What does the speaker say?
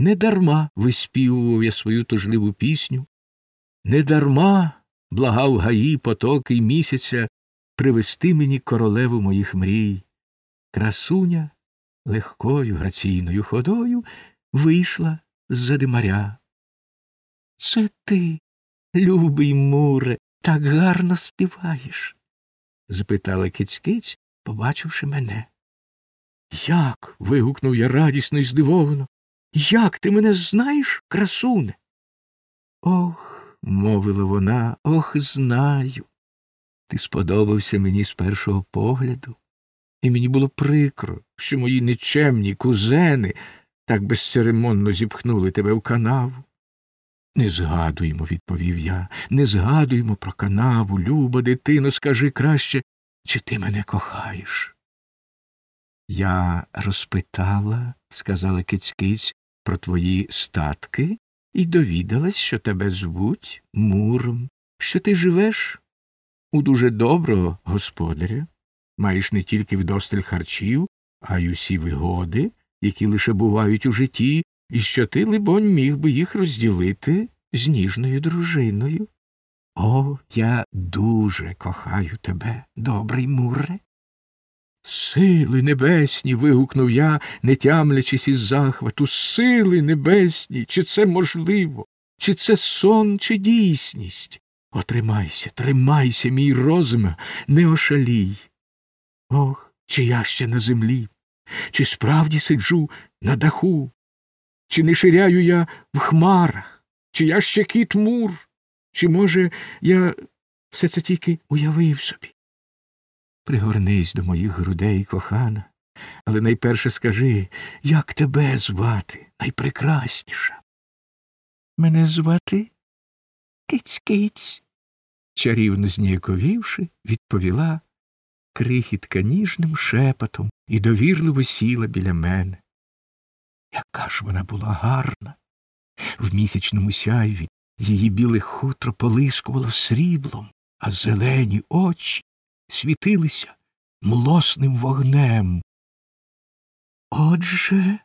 Недарма виспівував я свою тужливу пісню, недарма благав гаї потоки й місяця привести мені королеву моїх мрій. Красуня легкою граційною ходою вийшла з за димаря. Це ти, любий муре, так гарно співаєш? запитала кицькиць, побачивши мене. Як? вигукнув я радісно і здивовано. Як ти мене знаєш, красуне? Ох, мовила вона, ох, знаю. Ти сподобався мені з першого погляду, і мені було прикро, що мої нечемні кузени так безцеремонно зіпхнули тебе в канаву. Не згадуємо, відповів я, не згадуємо про канаву, люба дитино, скажи краще, чи ти мене кохаєш? Я розпитала, сказала кицькиць, про твої статки і довідалась, що тебе звуть Муром, що ти живеш у дуже доброго господаря, маєш не тільки вдосталь харчів, а й усі вигоди, які лише бувають у житті, і що ти, либонь, міг би їх розділити з ніжною дружиною. О, я дуже кохаю тебе, добрий Муре. Сили небесні. вигукнув я, не тямлячись із захвату. Сили небесні. Чи це можливо? Чи це сон, чи дійсність? Отримайся, тримайся, мій розум, не ошалій. Ох, чи я ще на землі, чи справді сиджу на даху, чи не ширяю я в хмарах, чи я ще кіт мур, чи, може, я все це тільки уявив собі. Пригорнись до моїх грудей, кохана, але найперше скажи, як тебе звати, найпрекрасніша. Мене звати Киць-киць, чарівно зніяковівши, відповіла крихітка ніжним шепотом і довірливо сіла біля мене. Яка ж вона була гарна. В місячному сяйві її біле хутро полискувало сріблом, а зелені очі світилися млосним вогнем. Отже,